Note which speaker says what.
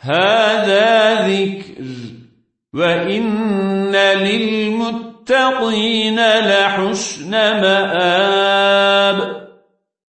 Speaker 1: هذا ذكر وإن للمتقين لحسن مآب.